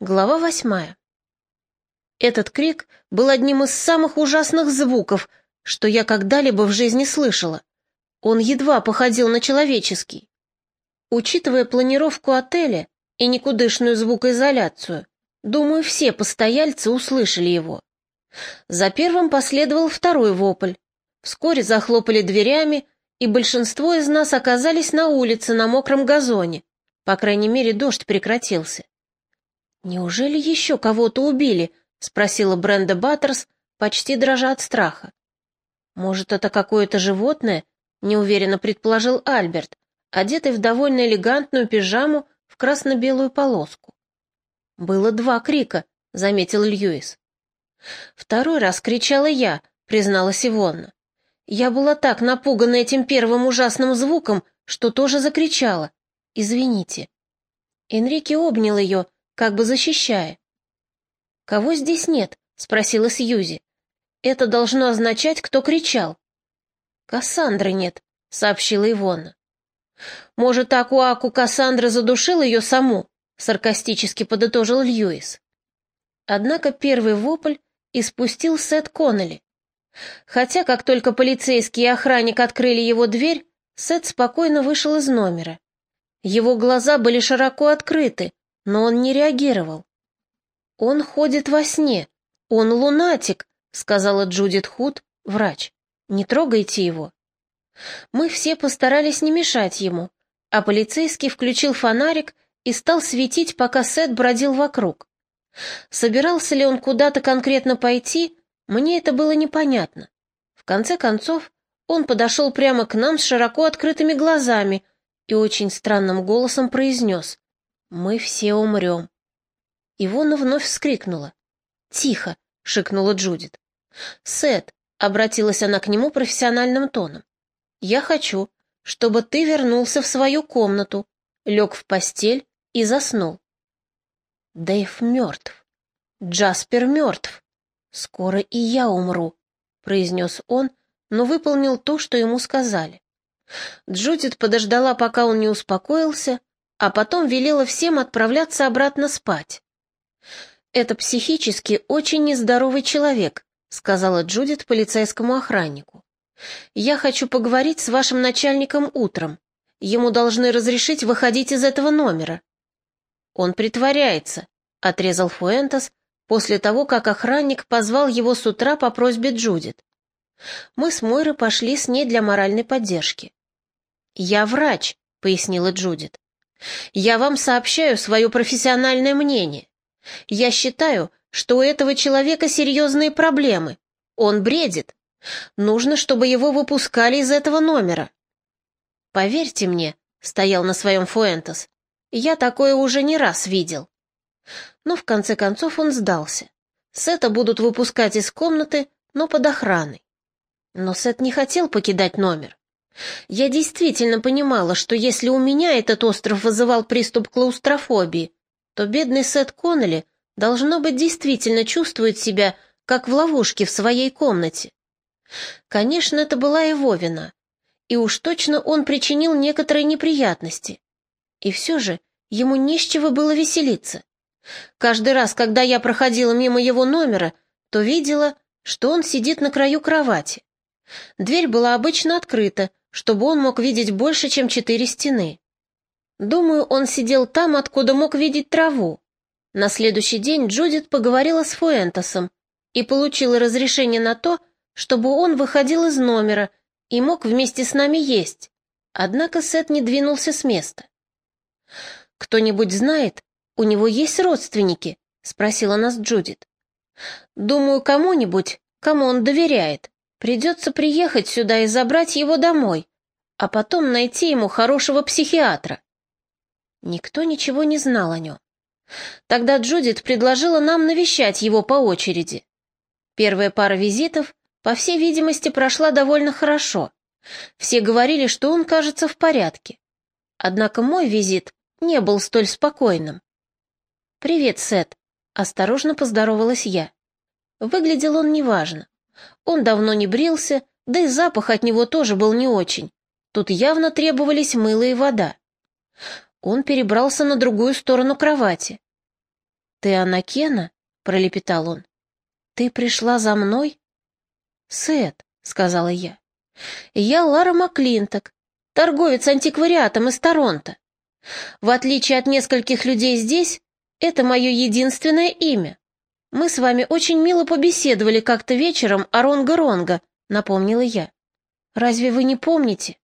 Глава восьмая. Этот крик был одним из самых ужасных звуков, что я когда-либо в жизни слышала. Он едва походил на человеческий. Учитывая планировку отеля и никудышную звукоизоляцию, думаю, все постояльцы услышали его. За первым последовал второй вопль. Вскоре захлопали дверями, и большинство из нас оказались на улице на мокром газоне. По крайней мере, дождь прекратился. «Неужели еще кого-то убили?» — спросила Бренда Баттерс, почти дрожа от страха. «Может, это какое-то животное?» — неуверенно предположил Альберт, одетый в довольно элегантную пижаму в красно-белую полоску. «Было два крика», — заметил Льюис. «Второй раз кричала я», — призналась Ивонна. «Я была так напугана этим первым ужасным звуком, что тоже закричала. Извините». Энрике обнял ее, — как бы защищая. «Кого здесь нет?» — спросила Сьюзи. «Это должно означать, кто кричал». «Кассандры нет», — сообщила Ивона. «Может, Акуаку Кассандра задушил ее саму?» — саркастически подытожил Льюис. Однако первый вопль испустил Сет Коннелли. Хотя, как только полицейский и охранник открыли его дверь, Сет спокойно вышел из номера. Его глаза были широко открыты, но он не реагировал. «Он ходит во сне. Он лунатик», — сказала Джудит Худ, врач. «Не трогайте его». Мы все постарались не мешать ему, а полицейский включил фонарик и стал светить, пока Сет бродил вокруг. Собирался ли он куда-то конкретно пойти, мне это было непонятно. В конце концов, он подошел прямо к нам с широко открытыми глазами и очень странным голосом произнес мы все умрем. Ивона вновь вскрикнула. «Тихо!» — шикнула Джудит. «Сет!» — обратилась она к нему профессиональным тоном. «Я хочу, чтобы ты вернулся в свою комнату, лег в постель и заснул». Дэйв мертв. Джаспер мертв. Скоро и я умру, произнес он, но выполнил то, что ему сказали. Джудит подождала, пока он не успокоился, а потом велела всем отправляться обратно спать. «Это психически очень нездоровый человек», сказала Джудит полицейскому охраннику. «Я хочу поговорить с вашим начальником утром. Ему должны разрешить выходить из этого номера». «Он притворяется», — отрезал Фуэнтес после того, как охранник позвал его с утра по просьбе Джудит. Мы с Мойрой пошли с ней для моральной поддержки. «Я врач», — пояснила Джудит. Я вам сообщаю свое профессиональное мнение. Я считаю, что у этого человека серьезные проблемы. Он бредит. Нужно, чтобы его выпускали из этого номера. Поверьте мне, стоял на своем Фуэнтес, я такое уже не раз видел. Но в конце концов он сдался. Сета будут выпускать из комнаты, но под охраной. Но Сет не хотел покидать номер. Я действительно понимала, что если у меня этот остров вызывал приступ клаустрофобии, то бедный Сет Коннелли, должно быть, действительно чувствует себя, как в ловушке в своей комнате. Конечно, это была его вина, и уж точно он причинил некоторые неприятности. И все же ему не с чего было веселиться. Каждый раз, когда я проходила мимо его номера, то видела, что он сидит на краю кровати. Дверь была обычно открыта, чтобы он мог видеть больше, чем четыре стены. Думаю, он сидел там, откуда мог видеть траву. На следующий день Джудит поговорила с Фуэнтосом и получила разрешение на то, чтобы он выходил из номера и мог вместе с нами есть. Однако Сет не двинулся с места. «Кто-нибудь знает, у него есть родственники?» — спросила нас Джудит. «Думаю, кому-нибудь, кому он доверяет. Придется приехать сюда и забрать его домой, а потом найти ему хорошего психиатра. Никто ничего не знал о нем. Тогда Джудит предложила нам навещать его по очереди. Первая пара визитов, по всей видимости, прошла довольно хорошо. Все говорили, что он кажется в порядке. Однако мой визит не был столь спокойным. «Привет, Сет», — осторожно поздоровалась я. Выглядел он неважно. Он давно не брился, да и запах от него тоже был не очень. Тут явно требовались мыло и вода. Он перебрался на другую сторону кровати. «Ты Анакена?» — пролепетал он. «Ты пришла за мной?» «Сет», — сказала я. «Я Лара Маклинток, торговец антиквариатом из Торонто. В отличие от нескольких людей здесь, это мое единственное имя. Мы с вами очень мило побеседовали как-то вечером о Ронга-Ронга», — напомнила я. «Разве вы не помните?»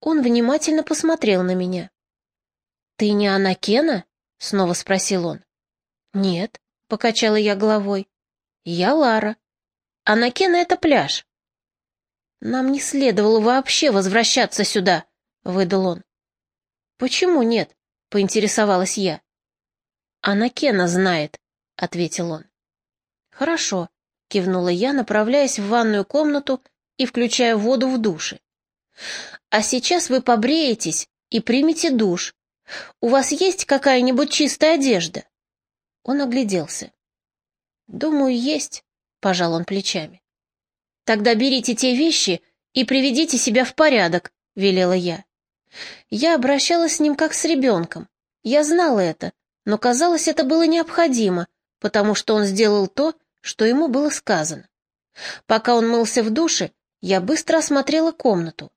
Он внимательно посмотрел на меня. «Ты не Анакена?» — снова спросил он. «Нет», — покачала я головой. «Я Лара. Анакена — это пляж». «Нам не следовало вообще возвращаться сюда», — выдал он. «Почему нет?» — поинтересовалась я. «Анакена знает», — ответил он. «Хорошо», — кивнула я, направляясь в ванную комнату и включая воду в душе. А сейчас вы побреетесь и примете душ. У вас есть какая-нибудь чистая одежда?» Он огляделся. «Думаю, есть», — пожал он плечами. «Тогда берите те вещи и приведите себя в порядок», — велела я. Я обращалась с ним как с ребенком. Я знала это, но казалось, это было необходимо, потому что он сделал то, что ему было сказано. Пока он мылся в душе, я быстро осмотрела комнату.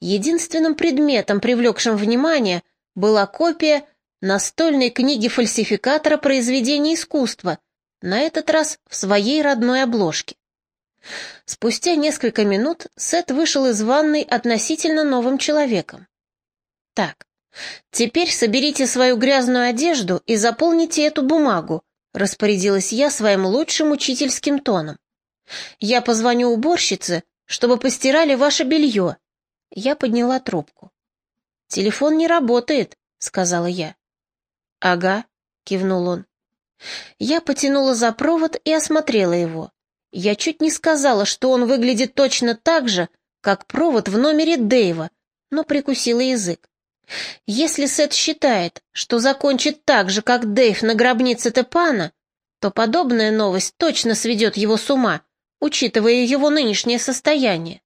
Единственным предметом, привлекшим внимание, была копия настольной книги фальсификатора произведений искусства, на этот раз в своей родной обложке. Спустя несколько минут Сет вышел из ванной относительно новым человеком. «Так, теперь соберите свою грязную одежду и заполните эту бумагу», распорядилась я своим лучшим учительским тоном. «Я позвоню уборщице, чтобы постирали ваше белье, я подняла трубку. «Телефон не работает», — сказала я. «Ага», — кивнул он. Я потянула за провод и осмотрела его. Я чуть не сказала, что он выглядит точно так же, как провод в номере Дэйва, но прикусила язык. Если Сет считает, что закончит так же, как Дэйв на гробнице Тепана, то подобная новость точно сведет его с ума, учитывая его нынешнее состояние.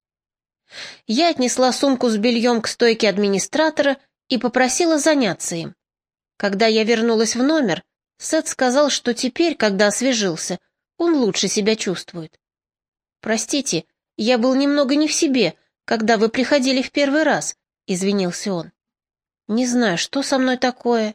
Я отнесла сумку с бельем к стойке администратора и попросила заняться им. Когда я вернулась в номер, Сет сказал, что теперь, когда освежился, он лучше себя чувствует. «Простите, я был немного не в себе, когда вы приходили в первый раз», — извинился он. «Не знаю, что со мной такое.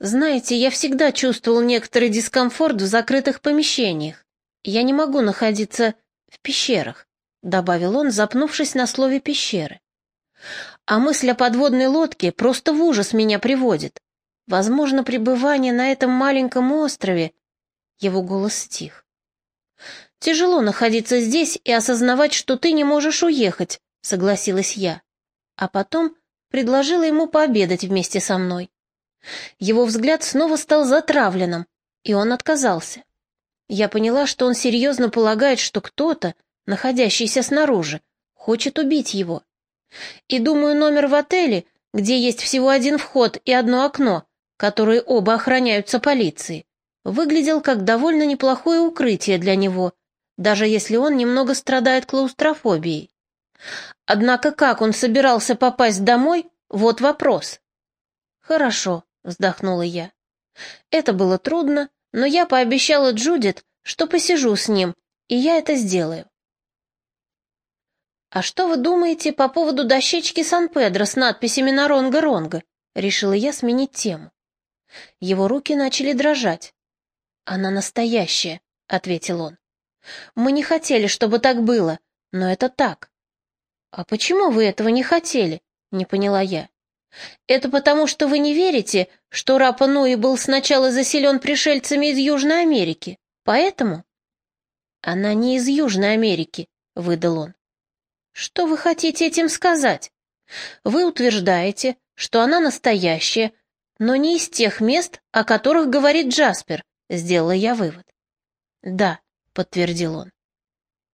Знаете, я всегда чувствовал некоторый дискомфорт в закрытых помещениях. Я не могу находиться в пещерах добавил он, запнувшись на слове «пещеры». А мысль о подводной лодке просто в ужас меня приводит. Возможно, пребывание на этом маленьком острове... Его голос стих. Тяжело находиться здесь и осознавать, что ты не можешь уехать, согласилась я. А потом предложила ему пообедать вместе со мной. Его взгляд снова стал затравленным, и он отказался. Я поняла, что он серьезно полагает, что кто-то, находящийся снаружи, хочет убить его. И думаю, номер в отеле, где есть всего один вход и одно окно, которые оба охраняются полицией, выглядел как довольно неплохое укрытие для него, даже если он немного страдает клаустрофобией. Однако как он собирался попасть домой, вот вопрос. «Хорошо», — вздохнула я. Это было трудно, но я пообещала Джудит, что посижу с ним, и я это сделаю. «А что вы думаете по поводу дощечки Сан-Педро с надписями на Ронга-Ронга?» Решила я сменить тему. Его руки начали дрожать. «Она настоящая», — ответил он. «Мы не хотели, чтобы так было, но это так». «А почему вы этого не хотели?» — не поняла я. «Это потому, что вы не верите, что Рапа Нуи был сначала заселен пришельцами из Южной Америки, поэтому...» «Она не из Южной Америки», — выдал он. Что вы хотите этим сказать? Вы утверждаете, что она настоящая, но не из тех мест, о которых говорит Джаспер, сделала я вывод. Да, подтвердил он.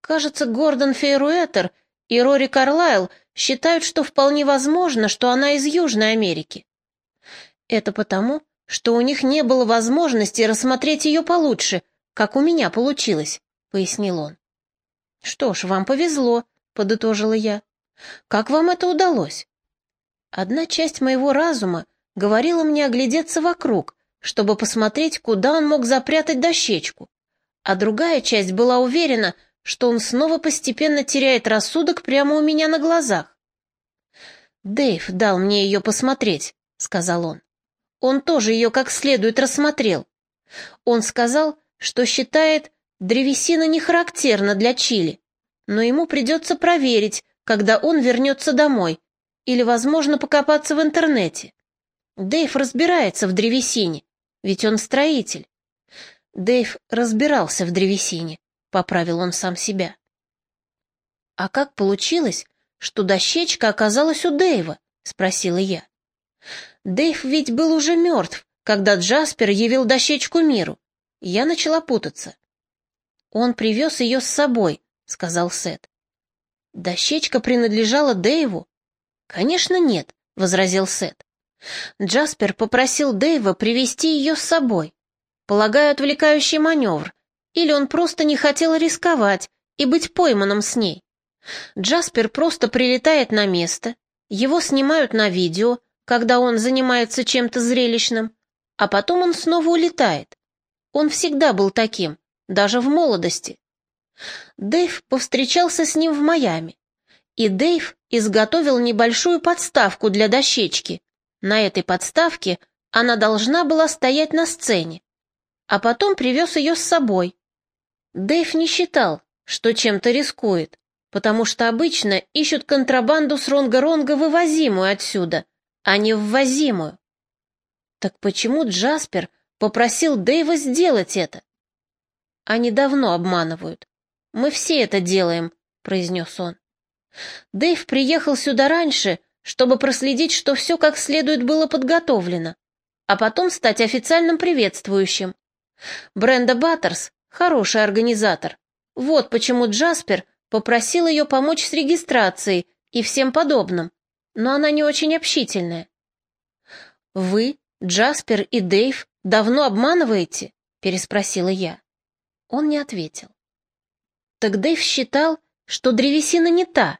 Кажется, Гордон Фейруэтер и Рори Карлайл считают, что вполне возможно, что она из Южной Америки. Это потому, что у них не было возможности рассмотреть ее получше, как у меня получилось, пояснил он. Что ж, вам повезло, — подытожила я. «Как вам это удалось?» Одна часть моего разума говорила мне оглядеться вокруг, чтобы посмотреть, куда он мог запрятать дощечку, а другая часть была уверена, что он снова постепенно теряет рассудок прямо у меня на глазах. «Дэйв дал мне ее посмотреть», — сказал он. «Он тоже ее как следует рассмотрел. Он сказал, что считает, древесина не характерна для Чили, но ему придется проверить, когда он вернется домой, или, возможно, покопаться в интернете. Дэйв разбирается в древесине, ведь он строитель. Дэйв разбирался в древесине, поправил он сам себя. А как получилось, что дощечка оказалась у Дэйва? спросила я. Дэйв ведь был уже мертв, когда Джаспер явил дощечку миру. Я начала путаться. Он привез ее с собой, сказал Сет. Дощечка принадлежала Дэйву? Конечно, нет, возразил Сет. Джаспер попросил Дэйва привести ее с собой. Полагаю, отвлекающий маневр. Или он просто не хотел рисковать и быть пойманным с ней. Джаспер просто прилетает на место, его снимают на видео, когда он занимается чем-то зрелищным, а потом он снова улетает. Он всегда был таким, даже в молодости. Дэйв повстречался с ним в Майами, и Дэйв изготовил небольшую подставку для дощечки. На этой подставке она должна была стоять на сцене, а потом привез ее с собой. Дэйв не считал, что чем-то рискует, потому что обычно ищут контрабанду с ронга-ронга вывозимую отсюда, а не ввозимую. Так почему Джаспер попросил Дэйва сделать это? Они давно обманывают. Мы все это делаем, произнес он. Дэйв приехал сюда раньше, чтобы проследить, что все как следует было подготовлено, а потом стать официальным приветствующим. Бренда Баттерс — хороший организатор. Вот почему Джаспер попросил ее помочь с регистрацией и всем подобным, но она не очень общительная. «Вы, Джаспер и Дэйв, давно обманываете?» — переспросила я. Он не ответил. «Так Дэйв считал, что древесина не та.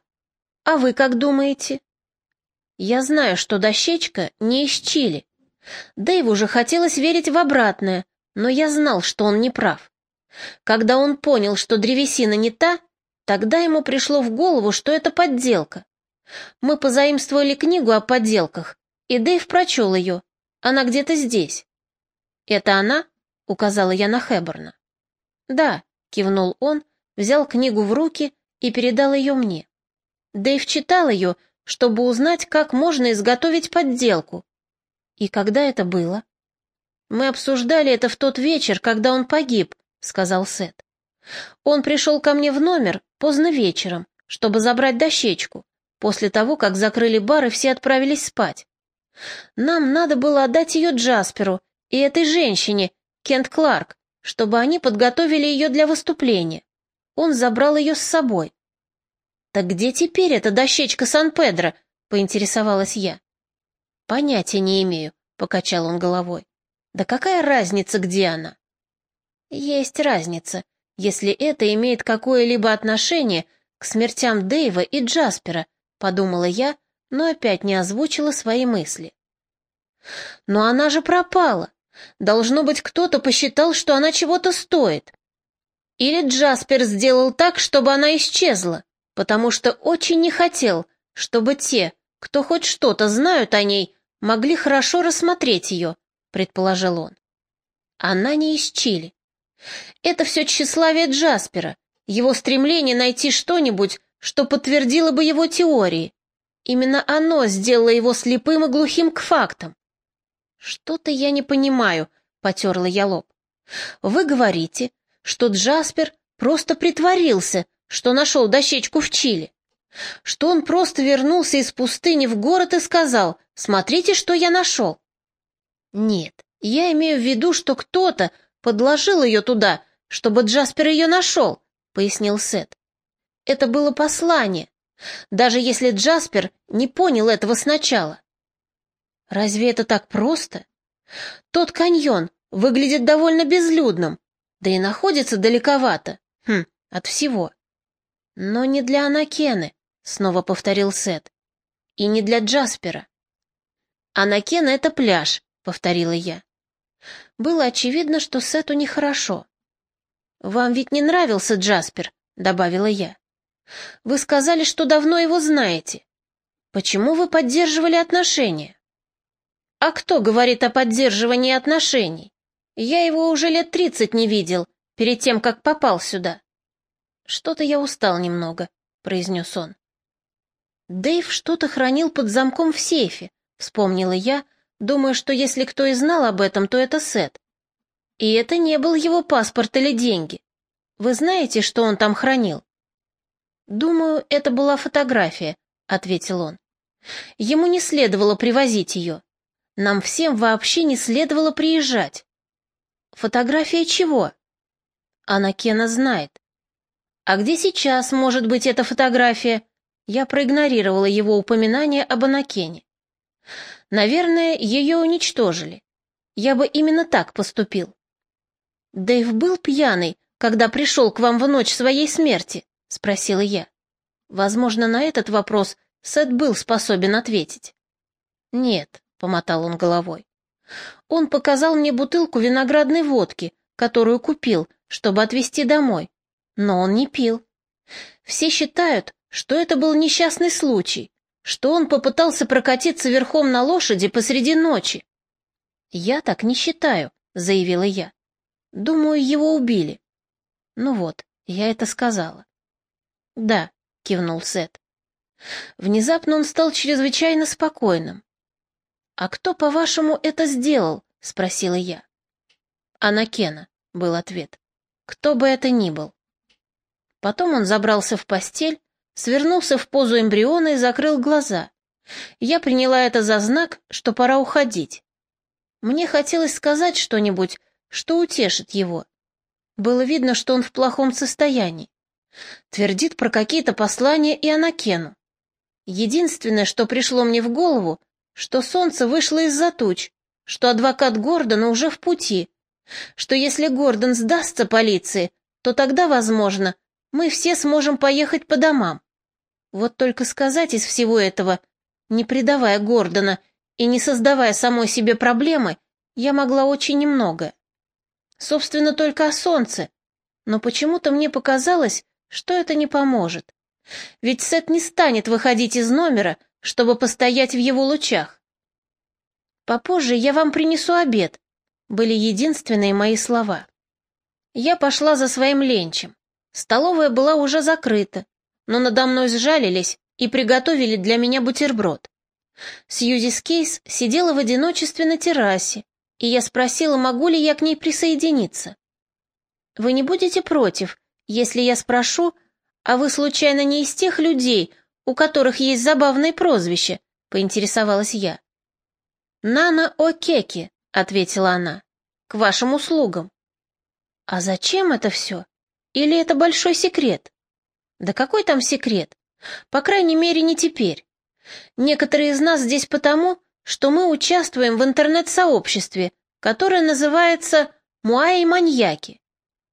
А вы как думаете?» «Я знаю, что дощечка не из Чили. Дэйву уже хотелось верить в обратное, но я знал, что он не прав. Когда он понял, что древесина не та, тогда ему пришло в голову, что это подделка. Мы позаимствовали книгу о подделках, и Дэйв прочел ее. Она где-то здесь. «Это она?» — указала я на Хэбборна. «Да», — кивнул он, взял книгу в руки и передал ее мне. Дэйв читал ее, чтобы узнать, как можно изготовить подделку. И когда это было? Мы обсуждали это в тот вечер, когда он погиб, сказал Сет. Он пришел ко мне в номер поздно вечером, чтобы забрать дощечку, после того, как закрыли бар и все отправились спать. Нам надо было отдать ее Джасперу и этой женщине, Кент Кларк, чтобы они подготовили ее для выступления. Он забрал ее с собой. «Так где теперь эта дощечка Сан-Педро?» — поинтересовалась я. «Понятия не имею», — покачал он головой. Да какая разница, где она? Есть разница, если это имеет какое-либо отношение к смертям Дэйва и Джаспера, подумала я, но опять не озвучила свои мысли. Но она же пропала. Должно быть, кто-то посчитал, что она чего-то стоит. Или Джаспер сделал так, чтобы она исчезла, потому что очень не хотел, чтобы те, кто хоть что-то знают о ней, могли хорошо рассмотреть ее, предположил он. Она не из. Это все тщеславие Джаспера, его стремление найти что-нибудь, что подтвердило бы его теории. Именно оно сделало его слепым и глухим к фактам. Что-то я не понимаю, потерла я лоб. Вы говорите, что Джаспер просто притворился, что нашел дощечку в Чили. Что он просто вернулся из пустыни в город и сказал, смотрите, что я нашел. Нет, я имею в виду, что кто-то подложил ее туда, чтобы Джаспер ее нашел, пояснил Сет. Это было послание, даже если Джаспер не понял этого сначала. Разве это так просто? Тот каньон выглядит довольно безлюдным, да и находится далековато, хм, от всего. Но не для Анакены, снова повторил Сет, и не для Джаспера. Анакена — это пляж, — повторила я. Было очевидно, что Сету нехорошо. «Вам ведь не нравился Джаспер», — добавила я. «Вы сказали, что давно его знаете. Почему вы поддерживали отношения?» «А кто говорит о поддерживании отношений? Я его уже лет тридцать не видел, перед тем, как попал сюда». «Что-то я устал немного», — произнес он. Дэйв что-то хранил под замком в сейфе, вспомнила я, думая, что если кто и знал об этом, то это Сет. И это не был его паспорт или деньги. Вы знаете, что он там хранил? Думаю, это была фотография, ответил он. Ему не следовало привозить ее. Нам всем вообще не следовало приезжать. Фотография чего? Она Кена знает. А где сейчас может быть эта фотография? Я проигнорировала его упоминание об Анакене. Наверное, ее уничтожили. Я бы именно так поступил. Дэйв был пьяный, когда пришел к вам в ночь своей смерти? Спросила я. Возможно, на этот вопрос Сет был способен ответить. Нет, помотал он головой. Он показал мне бутылку виноградной водки, которую купил, чтобы отвезти домой. Но он не пил. Все считают, что это был несчастный случай, что он попытался прокатиться верхом на лошади посреди ночи. «Я так не считаю», — заявила я. «Думаю, его убили». «Ну вот, я это сказала». «Да», — кивнул Сет. Внезапно он стал чрезвычайно спокойным. «А кто, по-вашему, это сделал?» — спросила я. «Анакена», — был ответ. «Кто бы это ни был». Потом он забрался в постель, свернулся в позу эмбриона и закрыл глаза. Я приняла это за знак, что пора уходить. Мне хотелось сказать что-нибудь, что утешит его. Было видно, что он в плохом состоянии. Твердит про какие-то послания и Анакену. Единственное, что пришло мне в голову, что солнце вышло из-за туч, что адвокат Гордона уже в пути, что если Гордон сдастся полиции, то тогда, возможно, мы все сможем поехать по домам. Вот только сказать из всего этого, не предавая Гордона и не создавая самой себе проблемы, я могла очень немного. Собственно, только о солнце. Но почему-то мне показалось, что это не поможет. Ведь Сет не станет выходить из номера, чтобы постоять в его лучах. «Попозже я вам принесу обед», — были единственные мои слова. Я пошла за своим ленчем. Столовая была уже закрыта, но надо мной сжалились и приготовили для меня бутерброд. Сьюзи Скейс сидела в одиночестве на террасе, и я спросила, могу ли я к ней присоединиться. «Вы не будете против, если я спрошу, а вы случайно не из тех людей, у которых есть забавное прозвище?» — поинтересовалась я. «Нана О'Кеки», — ответила она, — «к вашим услугам». «А зачем это все? Или это большой секрет?» Да какой там секрет? По крайней мере, не теперь. Некоторые из нас здесь потому, что мы участвуем в интернет-сообществе, которое называется «Муаи-маньяки».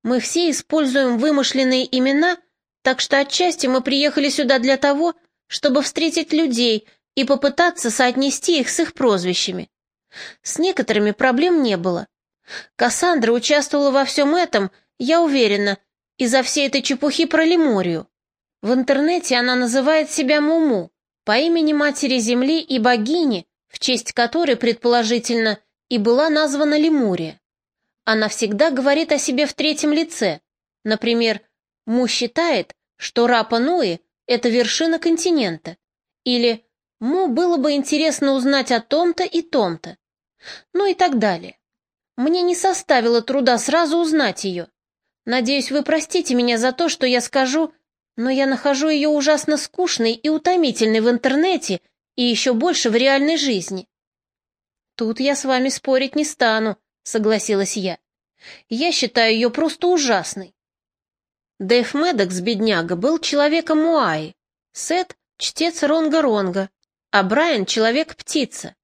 Мы все используем вымышленные имена, так что отчасти мы приехали сюда для того, чтобы встретить людей и попытаться соотнести их с их прозвищами. С некоторыми проблем не было. Кассандра участвовала во всем этом, я уверена, из-за всей этой чепухи про Лемурию. В интернете она называет себя Муму по имени Матери Земли и богини, в честь которой, предположительно, и была названа Лемурия. Она всегда говорит о себе в третьем лице. Например, Му считает, что Рапа-Нуи — это вершина континента. Или Му было бы интересно узнать о том-то и том-то. Ну и так далее. Мне не составило труда сразу узнать ее. Надеюсь, вы простите меня за то, что я скажу, но я нахожу ее ужасно скучной и утомительной в интернете и еще больше в реальной жизни. Тут я с вами спорить не стану, согласилась я. Я считаю ее просто ужасной. Дэйв Медокс, бедняга, был человеком Муаи, Сет — чтец Ронга-Ронга, а Брайан — человек-птица.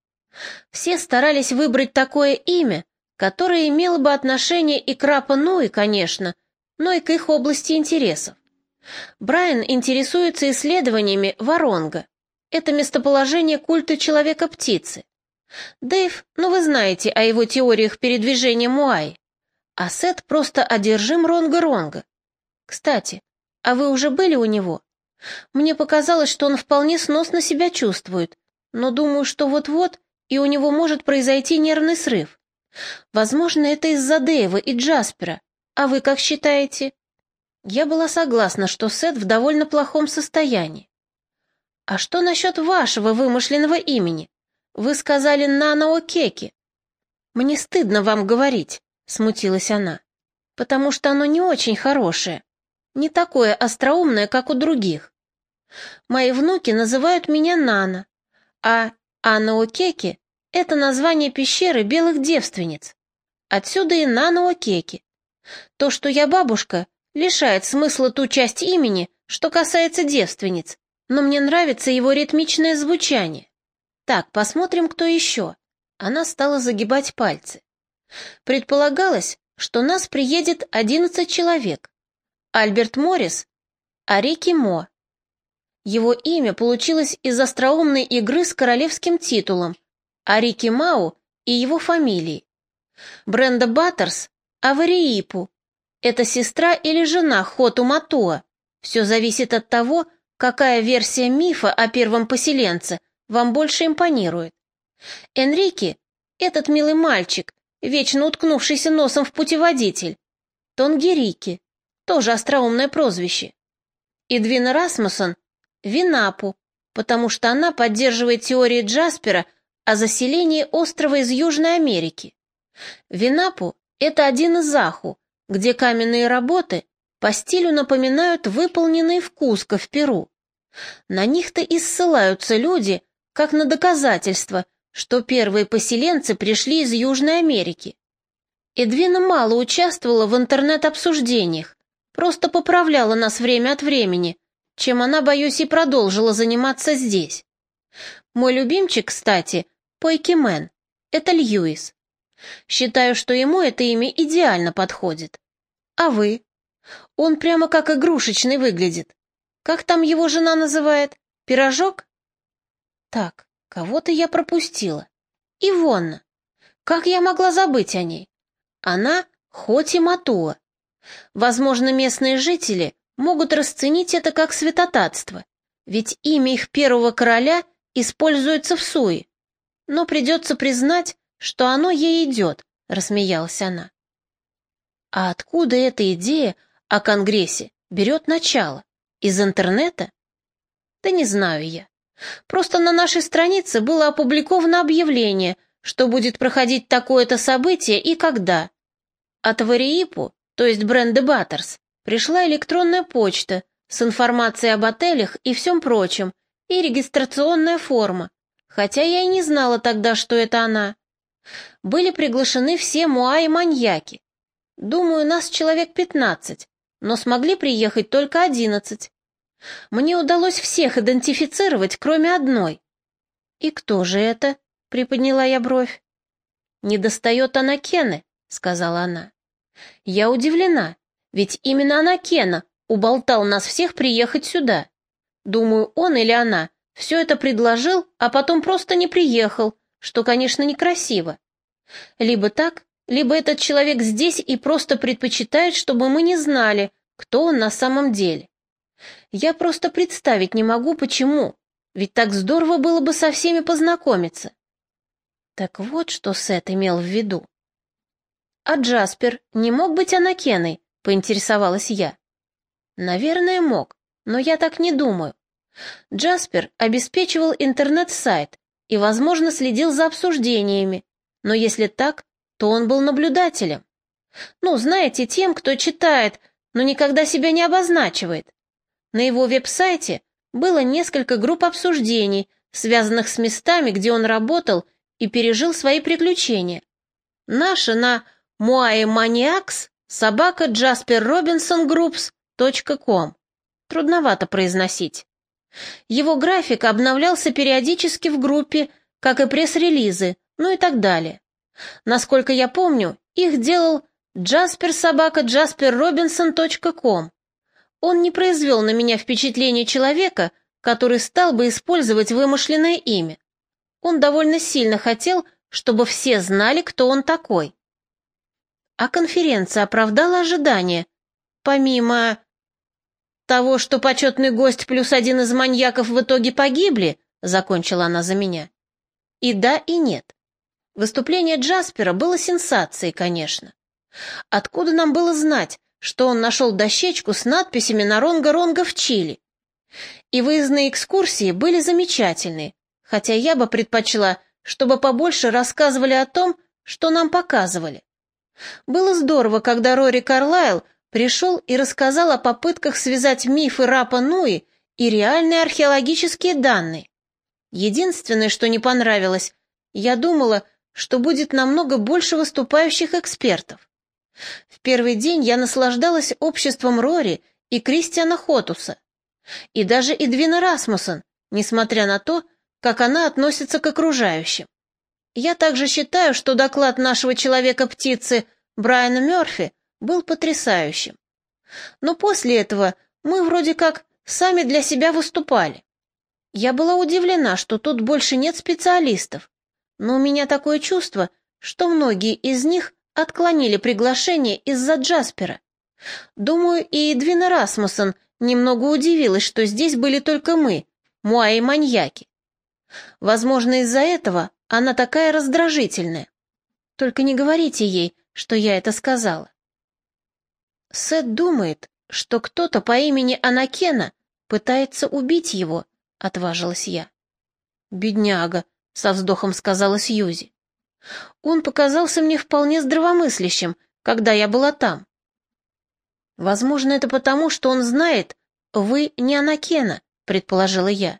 Все старались выбрать такое имя, которое имело бы отношение и к Рапа Нуи, конечно, но и к их области интересов. Брайан интересуется исследованиями Воронга. Это местоположение культа человека-птицы. Дэйв, ну вы знаете о его теориях передвижения Муай. А Сет просто одержим Ронга-Ронга. Кстати, а вы уже были у него? Мне показалось, что он вполне сносно себя чувствует, но думаю, что вот-вот и у него может произойти нервный срыв. Возможно, это из-за Дэйва и Джаспера. А вы как считаете? Я была согласна, что Сет в довольно плохом состоянии. А что насчет вашего вымышленного имени? Вы сказали Нанао Кеки. Мне стыдно вам говорить, смутилась она, потому что оно не очень хорошее, не такое остроумное, как у других. Мои внуки называют меня Нана, а Анаокеки — это название пещеры белых девственниц. Отсюда и Нанаокеки. То, что я бабушка, лишает смысла ту часть имени, что касается девственниц, но мне нравится его ритмичное звучание. Так, посмотрим, кто еще. Она стала загибать пальцы. Предполагалось, что нас приедет одиннадцать человек. Альберт Моррис, Арики Мо, его имя получилось из остроумной игры с королевским титулом, а Рики Мау и его фамилией. Бренда Баттерс – Авариипу. Это сестра или жена Хоту Матуа. Все зависит от того, какая версия мифа о первом поселенце вам больше импонирует. Энрике – этот милый мальчик, вечно уткнувшийся носом в путеводитель. Тонгерики – тоже остроумное прозвище. Идвина Расмусон Винапу, потому что она поддерживает теории Джаспера о заселении острова из Южной Америки. Винапу – это один из Аху, где каменные работы по стилю напоминают выполненные в Куско в Перу. На них-то и ссылаются люди, как на доказательство, что первые поселенцы пришли из Южной Америки. Эдвина мало участвовала в интернет-обсуждениях, просто поправляла нас время от времени, чем она, боюсь, и продолжила заниматься здесь. Мой любимчик, кстати, Пойкимен, это Льюис. Считаю, что ему это имя идеально подходит. А вы? Он прямо как игрушечный выглядит. Как там его жена называет? Пирожок? Так, кого-то я пропустила. Ивонна. Как я могла забыть о ней? Она хоть и Матуа. Возможно, местные жители могут расценить это как святотатство, ведь имя их первого короля используется в суе. Но придется признать, что оно ей идет, — рассмеялась она. А откуда эта идея о Конгрессе берет начало? Из интернета? Да не знаю я. Просто на нашей странице было опубликовано объявление, что будет проходить такое-то событие и когда. От Вариипу, то есть бренда Баттерс, Пришла электронная почта с информацией об отелях и всем прочем, и регистрационная форма, хотя я и не знала тогда, что это она. Были приглашены все муаи-маньяки. Думаю, нас человек пятнадцать, но смогли приехать только одиннадцать. Мне удалось всех идентифицировать, кроме одной. «И кто же это?» — приподняла я бровь. «Не достает она Кены», — сказала она. «Я удивлена. Ведь именно она, Кена, уболтал нас всех приехать сюда. Думаю, он или она все это предложил, а потом просто не приехал, что, конечно, некрасиво. Либо так, либо этот человек здесь и просто предпочитает, чтобы мы не знали, кто он на самом деле. Я просто представить не могу, почему, ведь так здорово было бы со всеми познакомиться. Так вот, что Сет имел в виду. А Джаспер не мог быть Анакеной, поинтересовалась я. Наверное, мог, но я так не думаю. Джаспер обеспечивал интернет-сайт и, возможно, следил за обсуждениями, но если так, то он был наблюдателем. Ну, знаете, тем, кто читает, но никогда себя не обозначивает. На его веб-сайте было несколько групп обсуждений, связанных с местами, где он работал и пережил свои приключения. Наша на Маниакс Собака Группс.ком. Трудновато произносить. Его график обновлялся периодически в группе, как и пресс-релизы, ну и так далее. Насколько я помню, их делал Робинсон.ком. Он не произвел на меня впечатление человека, который стал бы использовать вымышленное имя. Он довольно сильно хотел, чтобы все знали, кто он такой. А конференция оправдала ожидания. Помимо того, что почетный гость плюс один из маньяков в итоге погибли, закончила она за меня. И да, и нет. Выступление Джаспера было сенсацией, конечно. Откуда нам было знать, что он нашел дощечку с надписями на Ронга-Ронга в Чили? И выездные экскурсии были замечательные, хотя я бы предпочла, чтобы побольше рассказывали о том, что нам показывали. Было здорово, когда Рори Карлайл пришел и рассказал о попытках связать мифы Рапа Нуи и реальные археологические данные. Единственное, что не понравилось, я думала, что будет намного больше выступающих экспертов. В первый день я наслаждалась обществом Рори и Кристиана Хотуса, и даже Эдвина Расмуссен, несмотря на то, как она относится к окружающим. Я также считаю, что доклад нашего человека-птицы Брайана Мёрфи был потрясающим. Но после этого мы вроде как сами для себя выступали. Я была удивлена, что тут больше нет специалистов, но у меня такое чувство, что многие из них отклонили приглашение из-за Джаспера. Думаю, и Эдвина Расмуссен немного удивилась, что здесь были только мы, муаи-маньяки. Возможно, из-за этого она такая раздражительная. Только не говорите ей, что я это сказала. Сет думает, что кто-то по имени Анакена пытается убить его, отважилась я. Бедняга, со вздохом сказала Сьюзи. Он показался мне вполне здравомыслящим, когда я была там. Возможно, это потому, что он знает, вы не Анакена, предположила я.